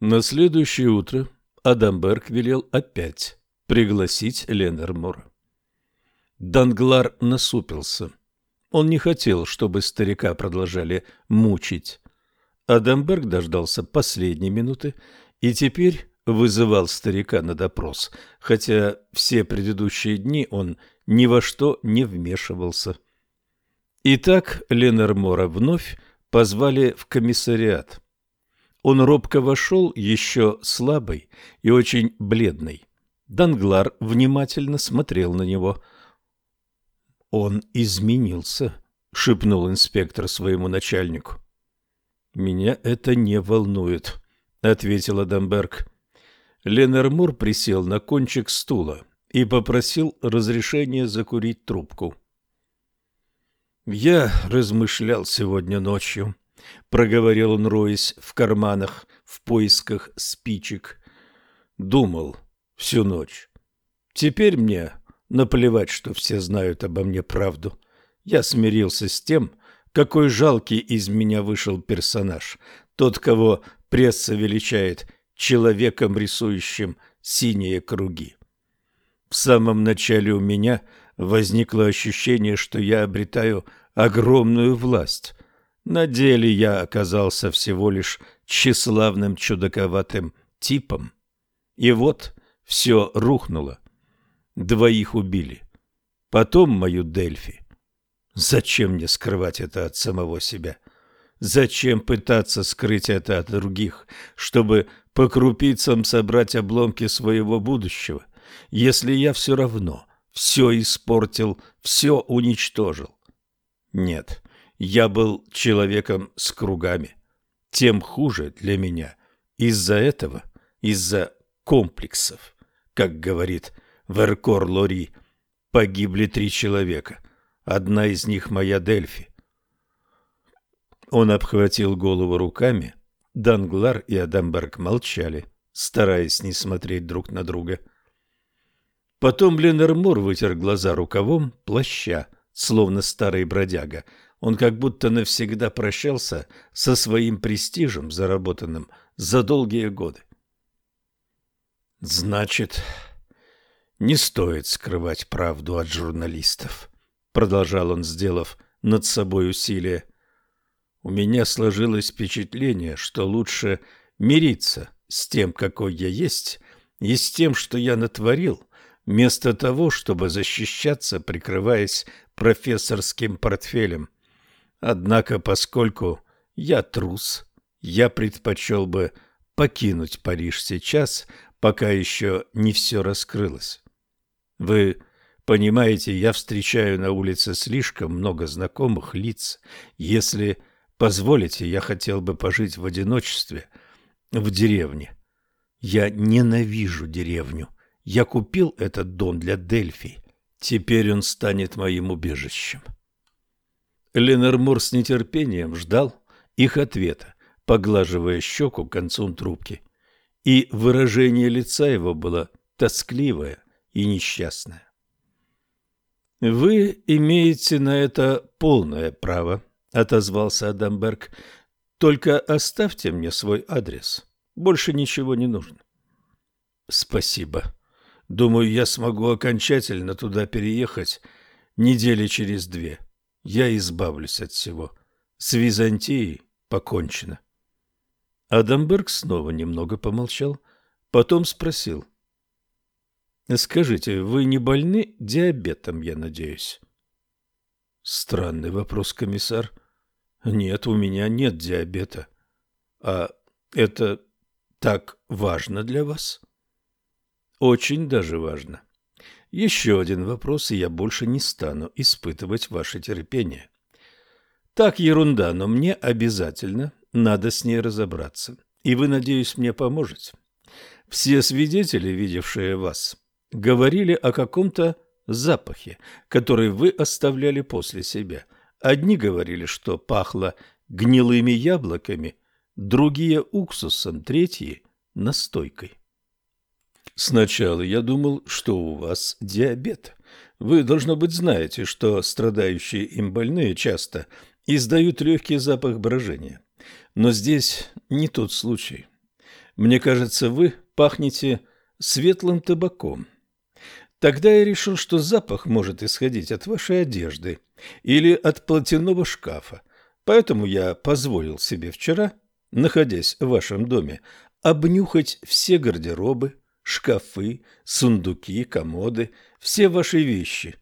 На следующее утро Адамберг велел опять пригласить Ленермора. Данглар насупился. Он не хотел, чтобы старика продолжали мучить. Адамберг дождался последней минуты и теперь вызывал старика на допрос, хотя все предыдущие дни он ни во что не вмешивался. Итак, Ленермора вновь позвали в комиссариат. Он робко вошел, еще слабый и очень бледный. Данглар внимательно смотрел на него. «Он изменился», — шепнул инспектор своему начальнику. «Меня это не волнует», — ответил Адамберг. Ленермур присел на кончик стула и попросил разрешения закурить трубку. «Я размышлял сегодня ночью», — проговорил он, роясь в карманах в поисках спичек. «Думал всю ночь. Теперь мне наплевать, что все знают обо мне правду. Я смирился с тем, какой жалкий из меня вышел персонаж. Тот, кого пресса величает человеком, рисующим синие круги. В самом начале у меня возникло ощущение, что я обретаю огромную власть, на деле я оказался всего лишь тщеславным чудаковатым типом. И вот все рухнуло. Двоих убили. Потом мою Дельфи. Зачем мне скрывать это от самого себя? Зачем пытаться скрыть это от других, чтобы по крупицам собрать обломки своего будущего, если я все равно все испортил, все уничтожил? Нет, я был человеком с кругами. Тем хуже для меня. Из-за этого, из-за комплексов, как говорит Веркор Лори, погибли три человека. Одна из них моя Дельфи. Он обхватил голову руками. Данглар и Адамберг молчали, стараясь не смотреть друг на друга. Потом Ленермор вытер глаза рукавом плаща, словно старый бродяга — он как будто навсегда прощался со своим престижем, заработанным за долгие годы. Значит, не стоит скрывать правду от журналистов, продолжал он, сделав над собой усилие. У меня сложилось впечатление, что лучше мириться с тем, какой я есть, и с тем, что я натворил, вместо того, чтобы защищаться, прикрываясь профессорским портфелем. Однако, поскольку я трус, я предпочел бы покинуть Париж сейчас, пока еще не все раскрылось. Вы понимаете, я встречаю на улице слишком много знакомых лиц. Если позволите, я хотел бы пожить в одиночестве в деревне. Я ненавижу деревню. Я купил этот дом для Дельфи. Теперь он станет моим убежищем. Ленормор с нетерпением ждал их ответа, поглаживая щеку концом трубки. И выражение лица его было тоскливое и несчастное. «Вы имеете на это полное право», — отозвался Адамберг. «Только оставьте мне свой адрес. Больше ничего не нужно». «Спасибо. Думаю, я смогу окончательно туда переехать недели через две» я избавлюсь от всего. С Византией покончено. Адамберг снова немного помолчал, потом спросил. — Скажите, вы не больны диабетом, я надеюсь? — Странный вопрос, комиссар. — Нет, у меня нет диабета. — А это так важно для вас? — Очень даже важно. Еще один вопрос, и я больше не стану испытывать ваше терпение. Так ерунда, но мне обязательно надо с ней разобраться. И вы, надеюсь, мне поможете. Все свидетели, видевшие вас, говорили о каком-то запахе, который вы оставляли после себя. Одни говорили, что пахло гнилыми яблоками, другие – уксусом, третьи – настойкой. Сначала я думал, что у вас диабет. Вы, должно быть, знаете, что страдающие им больные часто издают легкий запах брожения. Но здесь не тот случай. Мне кажется, вы пахнете светлым табаком. Тогда я решил, что запах может исходить от вашей одежды или от платяного шкафа. Поэтому я позволил себе вчера, находясь в вашем доме, обнюхать все гардеробы, шкафы, сундуки, комоды, все ваши вещи.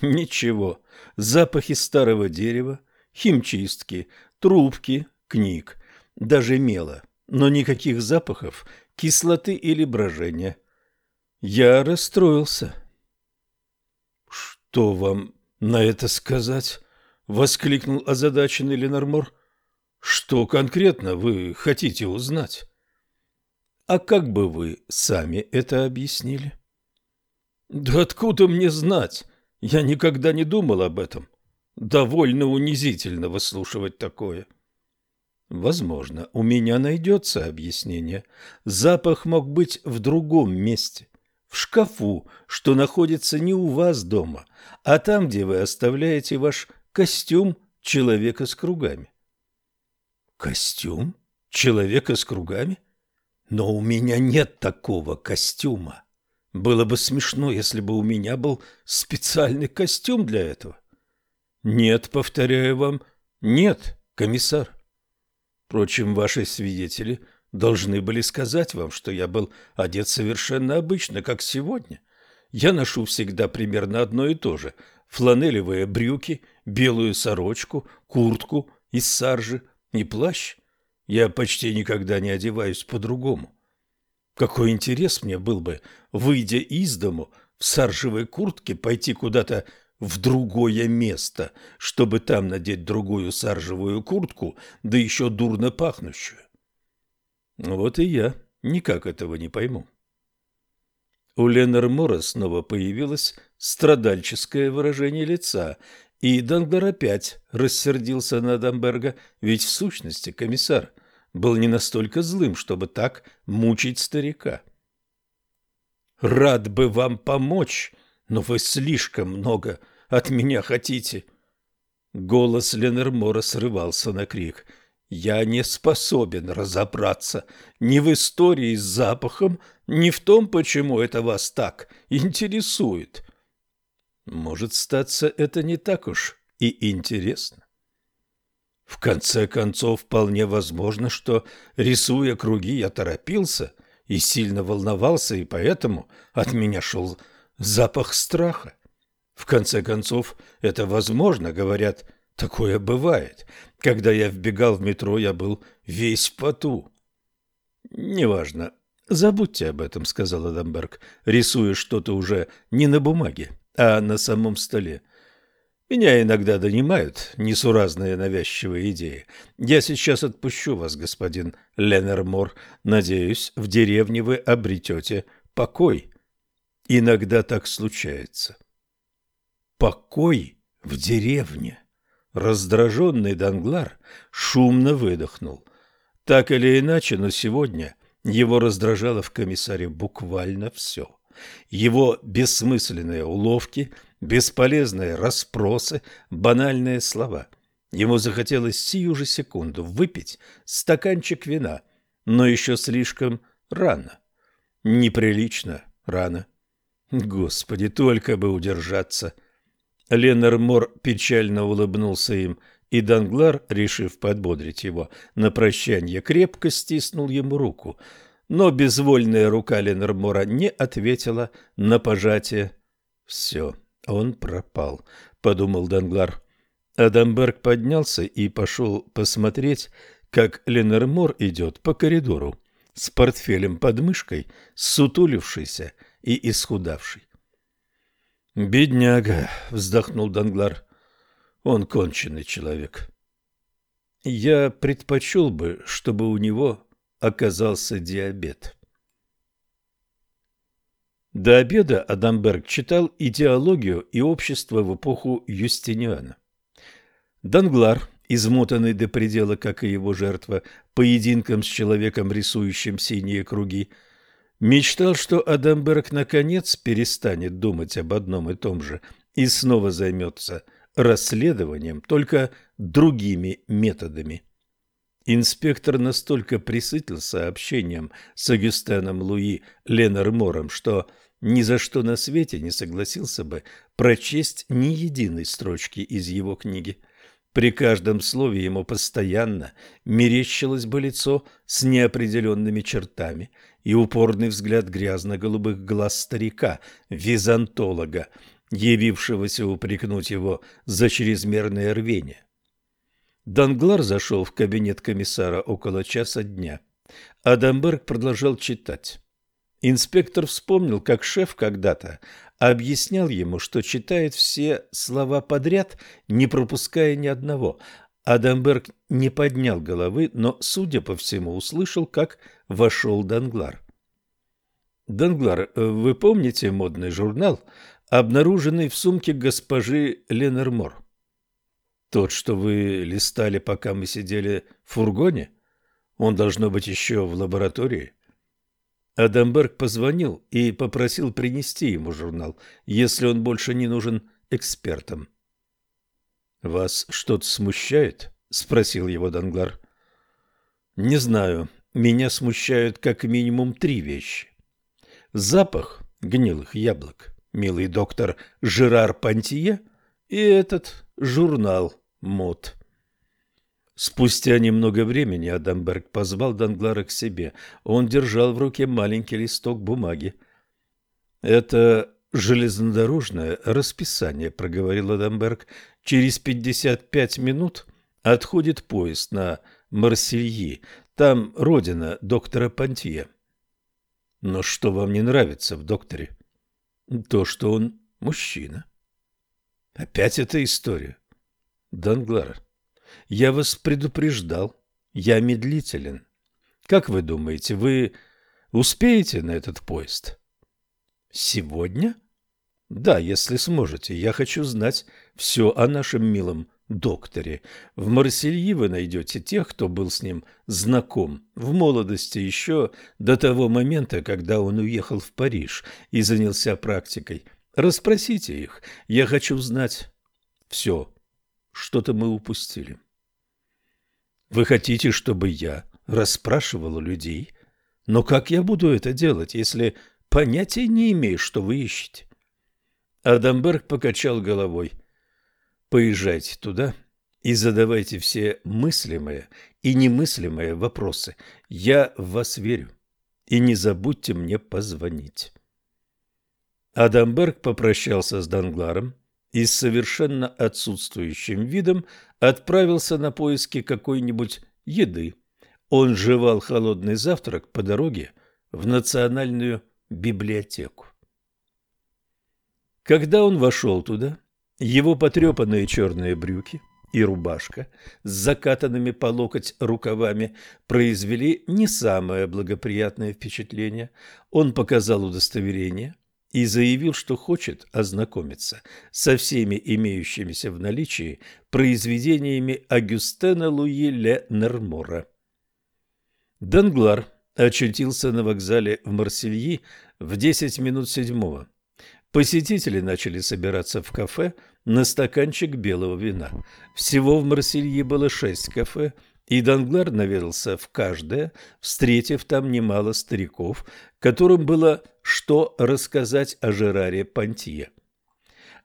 Ничего, запахи старого дерева, химчистки, трубки, книг, даже мела, но никаких запахов, кислоты или брожения. Я расстроился. «Что вам на это сказать?» — воскликнул озадаченный Ленормор. «Что конкретно вы хотите узнать?» «А как бы вы сами это объяснили?» «Да откуда мне знать? Я никогда не думал об этом. Довольно унизительно выслушивать такое». Возможно, у меня найдется объяснение. Запах мог быть в другом месте, в шкафу, что находится не у вас дома, а там, где вы оставляете ваш костюм человека с кругами. Костюм человека с кругами? Но у меня нет такого костюма. Было бы смешно, если бы у меня был специальный костюм для этого. Нет, повторяю вам, нет, комиссар. Впрочем, ваши свидетели должны были сказать вам, что я был одет совершенно обычно, как сегодня. Я ношу всегда примерно одно и то же – фланелевые брюки, белую сорочку, куртку из саржи и плащ. Я почти никогда не одеваюсь по-другому. Какой интерес мне был бы, выйдя из дому в саржевой куртке, пойти куда-то в другое место, чтобы там надеть другую саржевую куртку, да еще дурно пахнущую. Вот и я никак этого не пойму. У Ленормора снова появилось страдальческое выражение лица, и Данглар опять рассердился на Дамберга, ведь в сущности комиссар был не настолько злым, чтобы так мучить старика. «Рад бы вам помочь», но вы слишком много от меня хотите. Голос Ленермора срывался на крик. Я не способен разобраться ни в истории с запахом, ни в том, почему это вас так интересует. Может, статься это не так уж и интересно. В конце концов, вполне возможно, что, рисуя круги, я торопился и сильно волновался, и поэтому от меня шел запах страха. В конце концов, это возможно, говорят, такое бывает. Когда я вбегал в метро, я был весь в поту. Неважно. Забудьте об этом, сказал Адамберг, рисуя что-то уже не на бумаге, а на самом столе. Меня иногда донимают несуразные навязчивые идеи. Я сейчас отпущу вас, господин Леннермор. Надеюсь, в деревне вы обретете покой. Иногда так случается. Покой в деревне. Раздраженный Данглар шумно выдохнул. Так или иначе, но сегодня его раздражало в комиссаре буквально все. Его бессмысленные уловки, бесполезные расспросы, банальные слова. Ему захотелось сию же секунду выпить стаканчик вина, но еще слишком рано. Неприлично рано. Господи, только бы удержаться. Леннер печально улыбнулся им, и Данглар, решив подбодрить его, на прощание крепко стиснул ему руку. Но безвольная рука Леннермора не ответила на пожатие. «Все, он пропал», — подумал Данглар. Адамберг поднялся и пошел посмотреть, как Леннермор идет по коридору с портфелем под мышкой, сутулившийся и исхудавший. «Бедняга!» — вздохнул Данглар. «Он конченый человек. Я предпочел бы, чтобы у него оказался диабет». До обеда Адамберг читал «Идеологию и общество в эпоху Юстиниана». Данглар, измотанный до предела, как и его жертва, поединком с человеком, рисующим синие круги, — Мечтал, что Адамберг наконец перестанет думать об одном и том же и снова займется расследованием, только другими методами. Инспектор настолько присытился общением с Агюстеном Луи Ленормором, что ни за что на свете не согласился бы прочесть ни единой строчки из его книги. При каждом слове ему постоянно мерещилось бы лицо с неопределенными чертами и упорный взгляд грязно-голубых глаз старика, византолога, явившегося упрекнуть его за чрезмерное рвение. Данглар зашел в кабинет комиссара около часа дня. Адамберг продолжал читать. Инспектор вспомнил, как шеф когда-то объяснял ему, что читает все слова подряд, не пропуская ни одного. Адамберг не поднял головы, но, судя по всему, услышал, как вошел Данглар. «Данглар, вы помните модный журнал, обнаруженный в сумке госпожи Ленормор?» Тот, что вы листали, пока мы сидели в фургоне? Он должно быть еще в лаборатории. Адамберг позвонил и попросил принести ему журнал, если он больше не нужен экспертам. «Вас что-то смущает?» — спросил его Данглар. «Не знаю. Меня смущают как минимум три вещи. Запах гнилых яблок, милый доктор Жерар Пантье, и этот журнал мод. Спустя немного времени Адамберг позвал Данглара к себе. Он держал в руке маленький листок бумаги. «Это железнодорожное расписание», — проговорил Адамберг. «Через пятьдесят пять минут отходит поезд на Марсельи. Там родина доктора Пантье». «Но что вам не нравится в докторе?» «То, что он мужчина». «Опять эта история?» Данглар, я вас предупреждал. Я медлителен. Как вы думаете, вы успеете на этот поезд? Сегодня? Да, если сможете. Я хочу знать все о нашем милом докторе. В Марселье вы найдете тех, кто был с ним знаком в молодости еще до того момента, когда он уехал в Париж и занялся практикой. Расспросите их. Я хочу знать все что-то мы упустили. Вы хотите, чтобы я расспрашивал людей? Но как я буду это делать, если понятия не имею, что вы ищете? Адамберг покачал головой. Поезжайте туда и задавайте все мыслимые и немыслимые вопросы. Я в вас верю. И не забудьте мне позвонить. Адамберг попрощался с Дангларом и с совершенно отсутствующим видом отправился на поиски какой-нибудь еды. Он жевал холодный завтрак по дороге в национальную библиотеку. Когда он вошел туда, его потрепанные черные брюки и рубашка с закатанными по локоть рукавами произвели не самое благоприятное впечатление. Он показал удостоверение – и заявил, что хочет ознакомиться со всеми имеющимися в наличии произведениями Агюстена Луи Ле Нермора. Данглар очутился на вокзале в Марсельи в 10 минут седьмого. Посетители начали собираться в кафе на стаканчик белого вина. Всего в Марселье было шесть кафе – и Данглар наведался в каждое, встретив там немало стариков, которым было что рассказать о Жераре Пантье.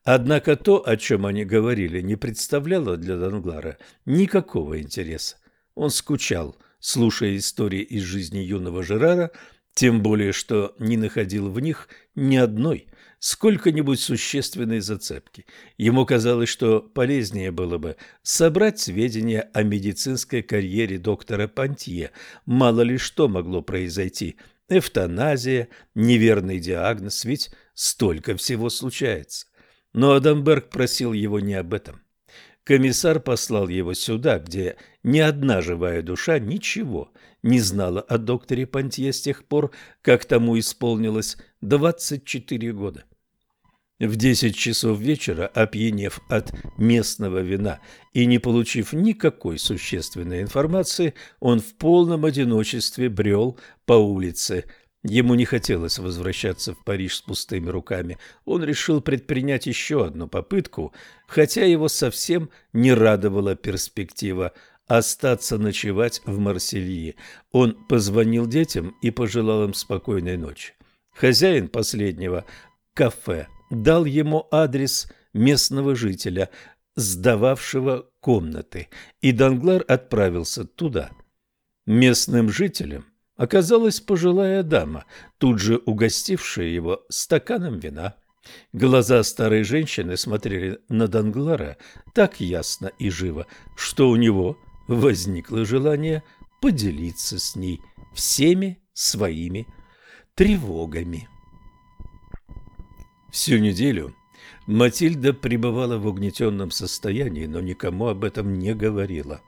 Однако то, о чем они говорили, не представляло для Данглара никакого интереса. Он скучал, слушая истории из жизни юного Жерара, тем более, что не находил в них ни одной сколько-нибудь существенной зацепки. Ему казалось, что полезнее было бы собрать сведения о медицинской карьере доктора Пантье. Мало ли что могло произойти. Эвтаназия, неверный диагноз, ведь столько всего случается. Но Адамберг просил его не об этом. Комиссар послал его сюда, где ни одна живая душа ничего не знала о докторе Пантье с тех пор, как тому исполнилось 24 года. В десять часов вечера, опьянев от местного вина и не получив никакой существенной информации, он в полном одиночестве брел по улице. Ему не хотелось возвращаться в Париж с пустыми руками. Он решил предпринять еще одну попытку, хотя его совсем не радовала перспектива остаться ночевать в Марселье. Он позвонил детям и пожелал им спокойной ночи. Хозяин последнего кафе дал ему адрес местного жителя, сдававшего комнаты, и Данглар отправился туда. Местным жителем оказалась пожилая дама, тут же угостившая его стаканом вина. Глаза старой женщины смотрели на Данглара так ясно и живо, что у него возникло желание поделиться с ней всеми своими тревогами. Всю неделю Матильда пребывала в угнетенном состоянии, но никому об этом не говорила.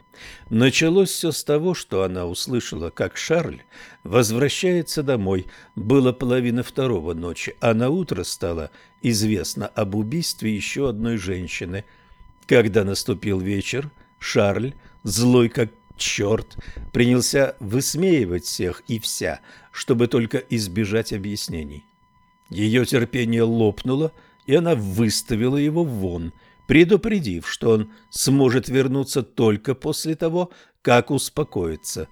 Началось все с того, что она услышала, как Шарль возвращается домой. Было половина второго ночи, а на утро стало известно об убийстве еще одной женщины. Когда наступил вечер, Шарль, злой как черт, принялся высмеивать всех и вся, чтобы только избежать объяснений. Ее терпение лопнуло, и она выставила его вон, предупредив, что он сможет вернуться только после того, как успокоится.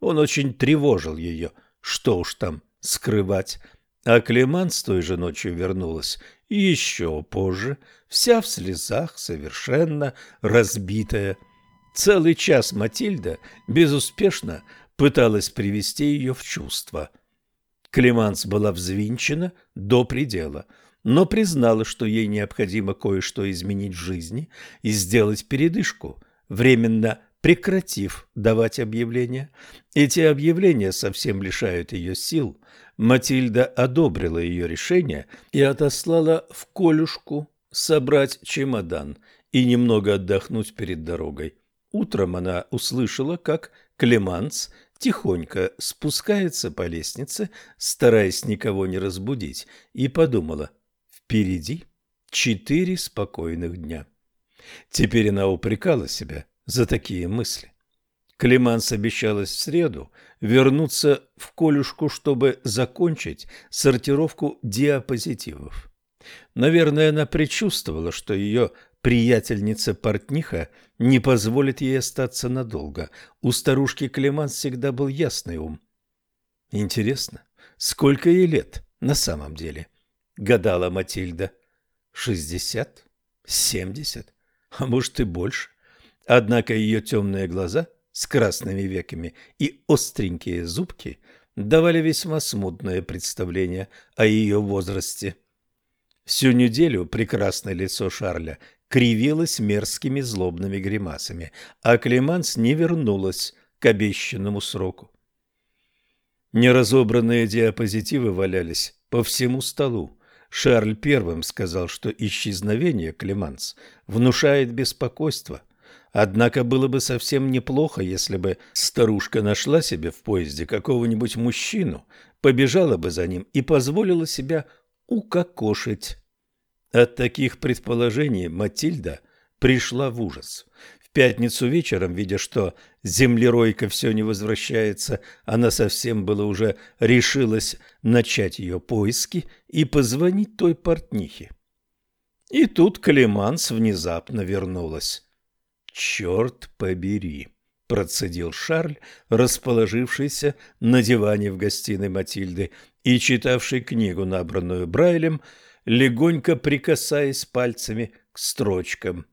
Он очень тревожил ее, что уж там скрывать. А Клеман с той же ночью вернулась еще позже, вся в слезах, совершенно разбитая. Целый час Матильда безуспешно пыталась привести ее в чувство. Клеманс была взвинчена до предела – но признала, что ей необходимо кое-что изменить в жизни и сделать передышку, временно прекратив давать объявления. Эти объявления совсем лишают ее сил. Матильда одобрила ее решение и отослала в Колюшку собрать чемодан и немного отдохнуть перед дорогой. Утром она услышала, как Клеманс тихонько спускается по лестнице, стараясь никого не разбудить, и подумала, Впереди четыре спокойных дня. Теперь она упрекала себя за такие мысли. Климанс обещалась в среду вернуться в Колюшку, чтобы закончить сортировку диапозитивов. Наверное, она предчувствовала, что ее приятельница-портниха не позволит ей остаться надолго. У старушки Климанс всегда был ясный ум. Интересно, сколько ей лет на самом деле? — гадала Матильда. Шестьдесят? Семьдесят? А может и больше. Однако ее темные глаза с красными веками и остренькие зубки давали весьма смутное представление о ее возрасте. Всю неделю прекрасное лицо Шарля кривилось мерзкими злобными гримасами, а Клеманс не вернулась к обещанному сроку. Неразобранные диапозитивы валялись по всему столу. Шарль первым сказал, что исчезновение Клеманс внушает беспокойство. Однако было бы совсем неплохо, если бы старушка нашла себе в поезде какого-нибудь мужчину, побежала бы за ним и позволила себя укокошить. От таких предположений Матильда пришла в ужас пятницу вечером, видя, что землеройка все не возвращается, она совсем было уже решилась начать ее поиски и позвонить той портнихе. И тут Калиманс внезапно вернулась. «Черт побери!» — процедил Шарль, расположившийся на диване в гостиной Матильды и читавший книгу, набранную Брайлем, легонько прикасаясь пальцами к строчкам.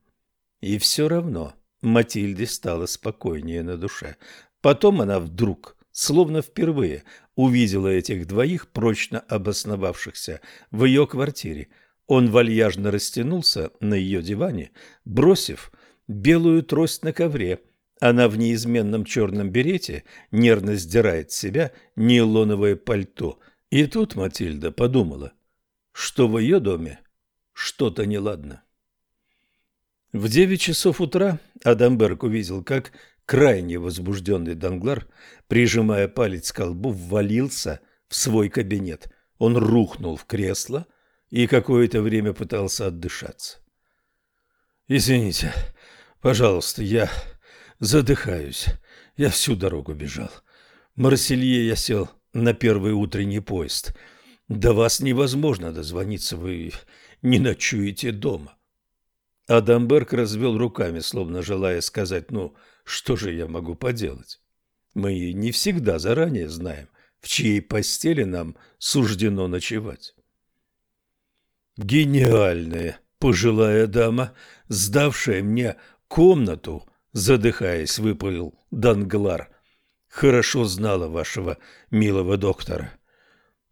И все равно Матильде стало спокойнее на душе. Потом она вдруг, словно впервые, увидела этих двоих, прочно обосновавшихся в ее квартире. Он вальяжно растянулся на ее диване, бросив белую трость на ковре. Она в неизменном черном берете нервно сдирает с себя нейлоновое пальто. И тут Матильда подумала, что в ее доме что-то неладно. В девять часов утра Адамберг увидел, как крайне возбужденный Данглар, прижимая палец к колбу, ввалился в свой кабинет. Он рухнул в кресло и какое-то время пытался отдышаться. «Извините, пожалуйста, я задыхаюсь. Я всю дорогу бежал. В Марселье я сел на первый утренний поезд. До вас невозможно дозвониться, вы не ночуете дома». Адамберг развел руками, словно желая сказать, ну, что же я могу поделать? Мы не всегда заранее знаем, в чьей постели нам суждено ночевать. Гениальная пожилая дама, сдавшая мне комнату, задыхаясь, выпалил Данглар. Хорошо знала вашего милого доктора.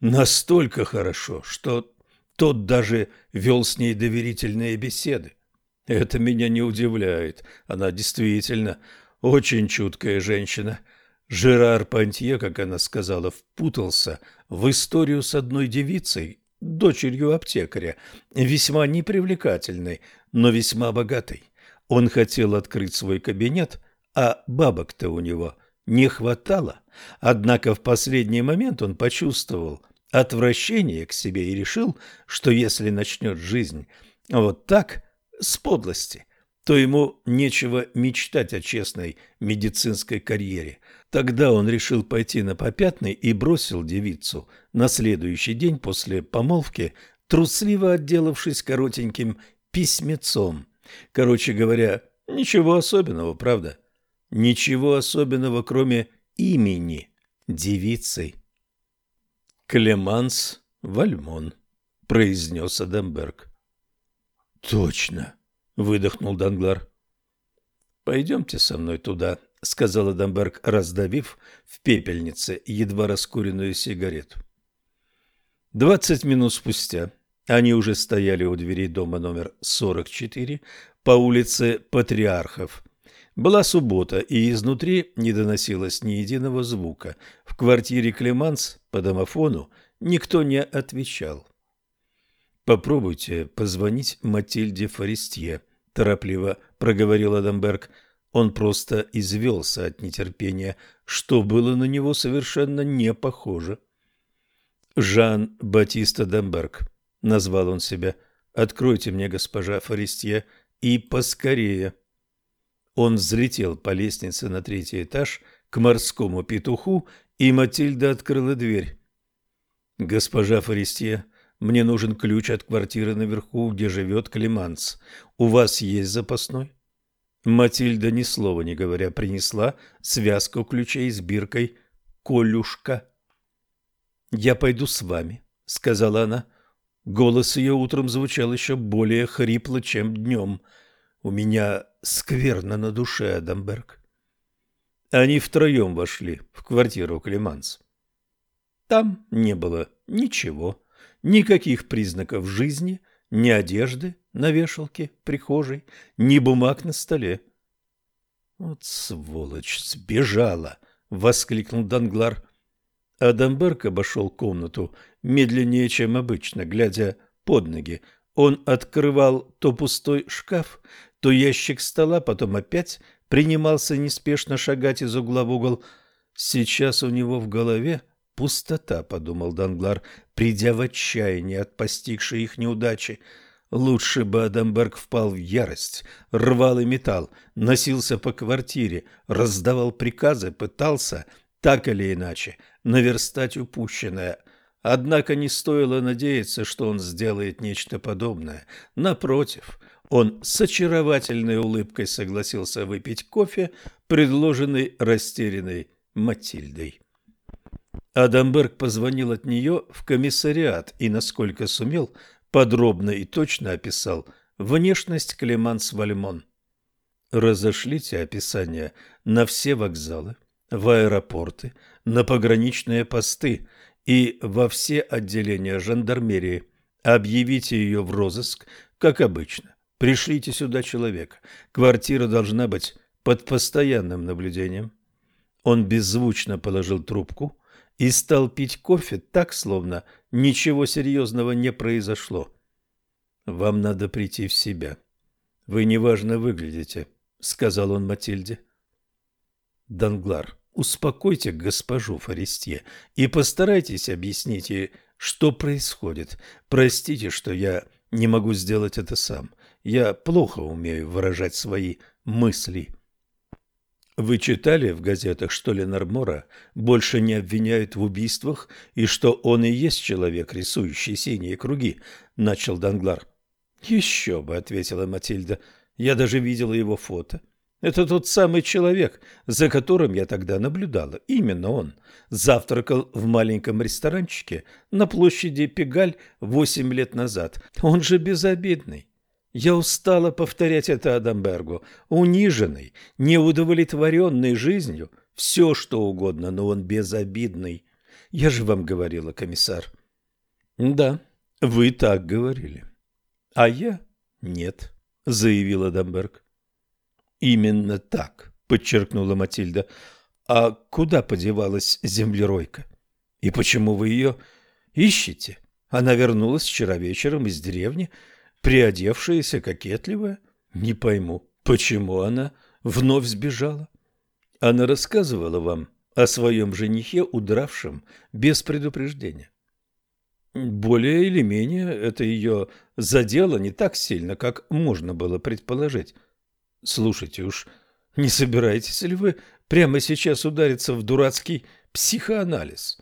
Настолько хорошо, что тот даже вел с ней доверительные беседы. Это меня не удивляет. Она действительно очень чуткая женщина. Жерар Пантье, как она сказала, впутался в историю с одной девицей, дочерью аптекаря, весьма непривлекательной, но весьма богатой. Он хотел открыть свой кабинет, а бабок-то у него не хватало. Однако в последний момент он почувствовал отвращение к себе и решил, что если начнет жизнь вот так, с подлости, то ему нечего мечтать о честной медицинской карьере. Тогда он решил пойти на попятный и бросил девицу на следующий день после помолвки, трусливо отделавшись коротеньким письмецом. Короче говоря, ничего особенного, правда? Ничего особенного, кроме имени девицы. Клеманс Вальмон, произнес Адамберг. Точно, выдохнул Данглар. Пойдемте со мной туда, сказал Адамберг, раздавив в пепельнице едва раскуренную сигарету. Двадцать минут спустя они уже стояли у двери дома номер 44 по улице Патриархов. Была суббота, и изнутри не доносилось ни единого звука. В квартире Клеманс по домофону никто не отвечал. «Попробуйте позвонить Матильде Форестье», – торопливо проговорил Адамберг. Он просто извелся от нетерпения, что было на него совершенно не похоже. «Жан-Батист Адамберг», – назвал он себя, – «откройте мне, госпожа Форестье, и поскорее». Он взлетел по лестнице на третий этаж к морскому петуху, и Матильда открыла дверь. «Госпожа Форестье, мне нужен ключ от квартиры наверху, где живет Климанс. У вас есть запасной?» Матильда, ни слова не говоря, принесла связку ключей с биркой «Колюшка». «Я пойду с вами», — сказала она. Голос ее утром звучал еще более хрипло, чем днем. «У меня скверно на душе, Адамберг». Они втроем вошли в квартиру Климанс. Там не было ничего, никаких признаков жизни, ни одежды на вешалке прихожей, ни бумаг на столе. «Вот сволочь, сбежала!» — воскликнул Данглар. Адамберг обошел комнату медленнее, чем обычно, глядя под ноги. Он открывал то пустой шкаф, то ящик стола, потом опять принимался неспешно шагать из угла в угол. Сейчас у него в голове Пустота, подумал Данглар, придя в отчаяние от постигшей их неудачи. Лучше бы Адамберг впал в ярость, рвал и металл, носился по квартире, раздавал приказы, пытался, так или иначе, наверстать упущенное. Однако не стоило надеяться, что он сделает нечто подобное. Напротив, он с очаровательной улыбкой согласился выпить кофе, предложенный растерянной Матильдой. Адамберг позвонил от нее в комиссариат и, насколько сумел, подробно и точно описал внешность Клеманс Вальмон. Разошлите описание на все вокзалы, в аэропорты, на пограничные посты и во все отделения жандармерии. Объявите ее в розыск, как обычно. Пришлите сюда человека. Квартира должна быть под постоянным наблюдением. Он беззвучно положил трубку и стал пить кофе так, словно ничего серьезного не произошло. «Вам надо прийти в себя. Вы неважно выглядите», — сказал он Матильде. «Данглар, успокойте госпожу Форестье и постарайтесь объяснить ей, что происходит. Простите, что я не могу сделать это сам. Я плохо умею выражать свои мысли». Вы читали в газетах, что Ленормора больше не обвиняют в убийствах и что он и есть человек, рисующий синие круги? Начал Данглар. Еще бы, ответила Матильда. Я даже видела его фото. Это тот самый человек, за которым я тогда наблюдала. Именно он завтракал в маленьком ресторанчике на площади Пегаль восемь лет назад. Он же безобидный. Я устала повторять это Адамбергу. Униженный, неудовлетворенный жизнью, все что угодно, но он безобидный. Я же вам говорила, комиссар. Да, вы так говорили. А я нет, заявил Адамберг. Именно так, подчеркнула Матильда. А куда подевалась землеройка? И почему вы ее ищете? Она вернулась вчера вечером из деревни, приодевшаяся, кокетливая. Не пойму, почему она вновь сбежала? Она рассказывала вам о своем женихе, удравшем без предупреждения. Более или менее это ее задело не так сильно, как можно было предположить. Слушайте уж, не собираетесь ли вы прямо сейчас удариться в дурацкий психоанализ?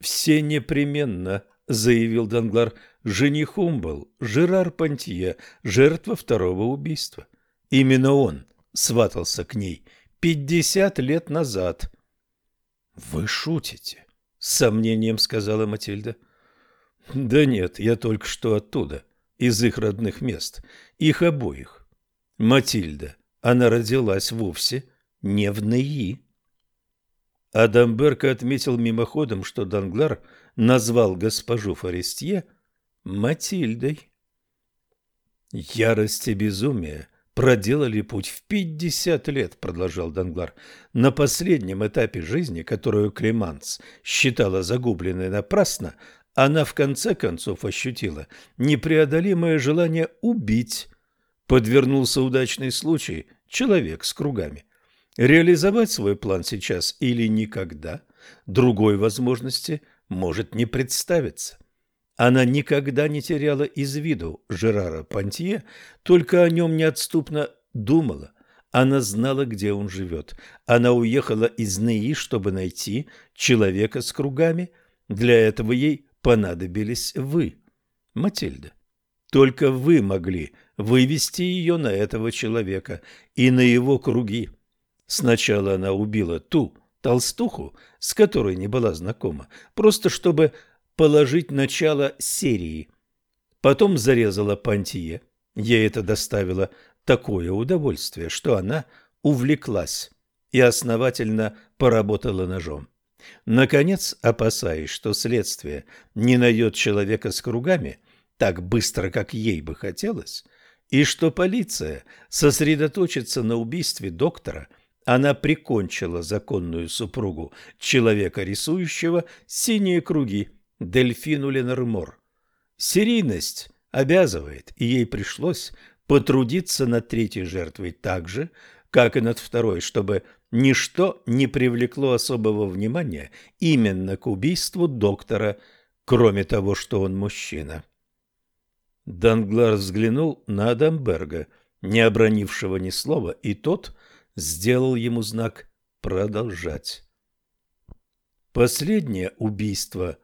Все непременно, заявил Данглар, женихом был Жерар Пантье, жертва второго убийства. Именно он сватался к ней пятьдесят лет назад. Вы шутите? С сомнением сказала Матильда. Да нет, я только что оттуда, из их родных мест, их обоих. Матильда, она родилась вовсе не в Неи. Адамберг отметил мимоходом, что Данглар назвал госпожу Форестье Матильдой. Ярость и безумие проделали путь в пятьдесят лет, продолжал Данглар. На последнем этапе жизни, которую Клеманс считала загубленной напрасно, она в конце концов ощутила непреодолимое желание убить Подвернулся удачный случай, человек с кругами. Реализовать свой план сейчас или никогда, другой возможности может не представиться. Она никогда не теряла из виду Жерара Пантье, только о нем неотступно думала. Она знала, где он живет. Она уехала из Неи, чтобы найти человека с кругами. Для этого ей понадобились вы, Матильда. Только вы могли вывести ее на этого человека и на его круги. Сначала она убила ту толстуху, с которой не была знакома, просто чтобы положить начало серии. Потом зарезала Пантье. Ей это доставило такое удовольствие, что она увлеклась и основательно поработала ножом. Наконец, опасаясь, что следствие не найдет человека с кругами так быстро, как ей бы хотелось, и что полиция сосредоточится на убийстве доктора, она прикончила законную супругу человека, рисующего синие круги, Дельфину Ленормор. Серийность обязывает, и ей пришлось потрудиться над третьей жертвой так же, как и над второй, чтобы ничто не привлекло особого внимания именно к убийству доктора, кроме того, что он мужчина. Данглар взглянул на Адамберга, не обронившего ни слова, и тот сделал ему знак «продолжать». Последнее убийство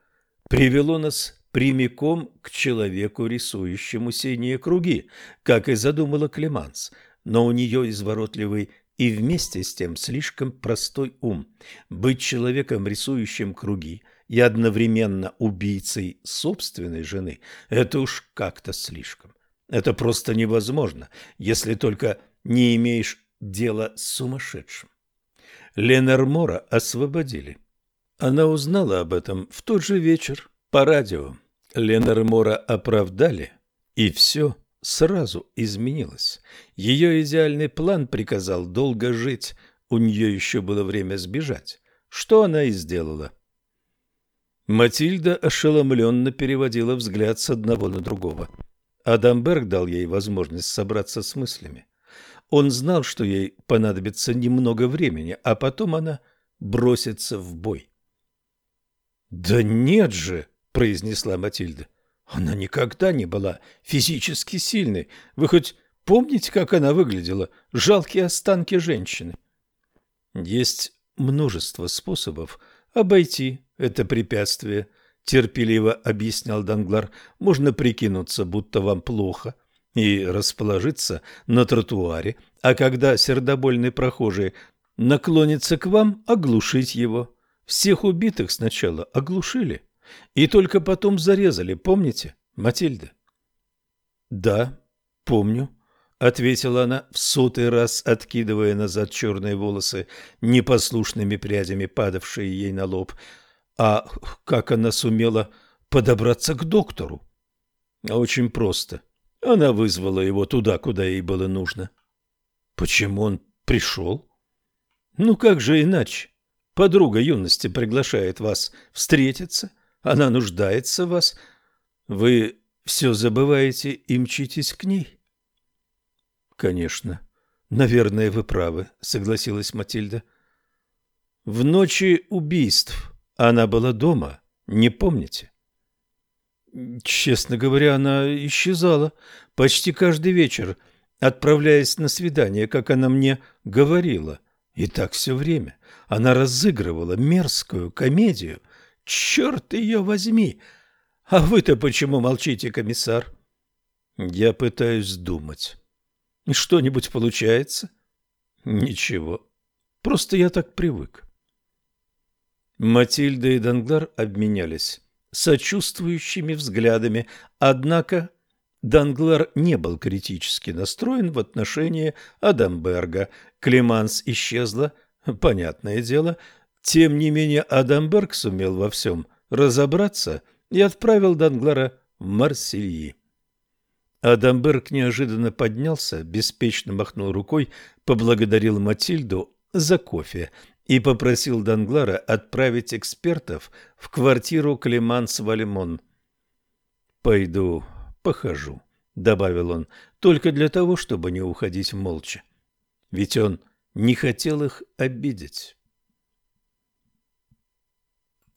привело нас прямиком к человеку, рисующему синие круги, как и задумала Клеманс, но у нее изворотливый и вместе с тем слишком простой ум. Быть человеком, рисующим круги – и одновременно убийцей собственной жены – это уж как-то слишком. Это просто невозможно, если только не имеешь дела с сумасшедшим. Ленормора освободили. Она узнала об этом в тот же вечер по радио. Ленормора оправдали, и все сразу изменилось. Ее идеальный план приказал долго жить, у нее еще было время сбежать. Что она и сделала. Матильда ошеломленно переводила взгляд с одного на другого. Адамберг дал ей возможность собраться с мыслями. Он знал, что ей понадобится немного времени, а потом она бросится в бой. «Да нет же!» – произнесла Матильда. «Она никогда не была физически сильной. Вы хоть помните, как она выглядела? Жалкие останки женщины». Есть множество способов обойти это препятствие, терпеливо объяснял Данглар. Можно прикинуться, будто вам плохо, и расположиться на тротуаре, а когда сердобольный прохожий наклонится к вам, оглушить его. Всех убитых сначала оглушили и только потом зарезали, помните, Матильда? — Да, помню, — ответила она, в сотый раз откидывая назад черные волосы, непослушными прядями падавшие ей на лоб. А как она сумела подобраться к доктору? — Очень просто. Она вызвала его туда, куда ей было нужно. — Почему он пришел? — Ну как же иначе? Подруга юности приглашает вас встретиться, она нуждается в вас. Вы все забываете и мчитесь к ней. — Конечно. Наверное, вы правы, — согласилась Матильда. В ночи убийств она была дома, не помните? Честно говоря, она исчезала почти каждый вечер, отправляясь на свидание, как она мне говорила. И так все время. Она разыгрывала мерзкую комедию. Черт ее возьми! А вы-то почему молчите, комиссар? Я пытаюсь думать. Что-нибудь получается? Ничего. Просто я так привык. Матильда и Данглар обменялись сочувствующими взглядами, однако Данглар не был критически настроен в отношении Адамберга. Клеманс исчезла, понятное дело. Тем не менее Адамберг сумел во всем разобраться и отправил Данглара в Марсельи. Адамберг неожиданно поднялся, беспечно махнул рукой, поблагодарил Матильду за кофе и попросил Данглара отправить экспертов в квартиру Клеманс-Валемон. «Пойду похожу», — добавил он, — «только для того, чтобы не уходить молча. Ведь он не хотел их обидеть».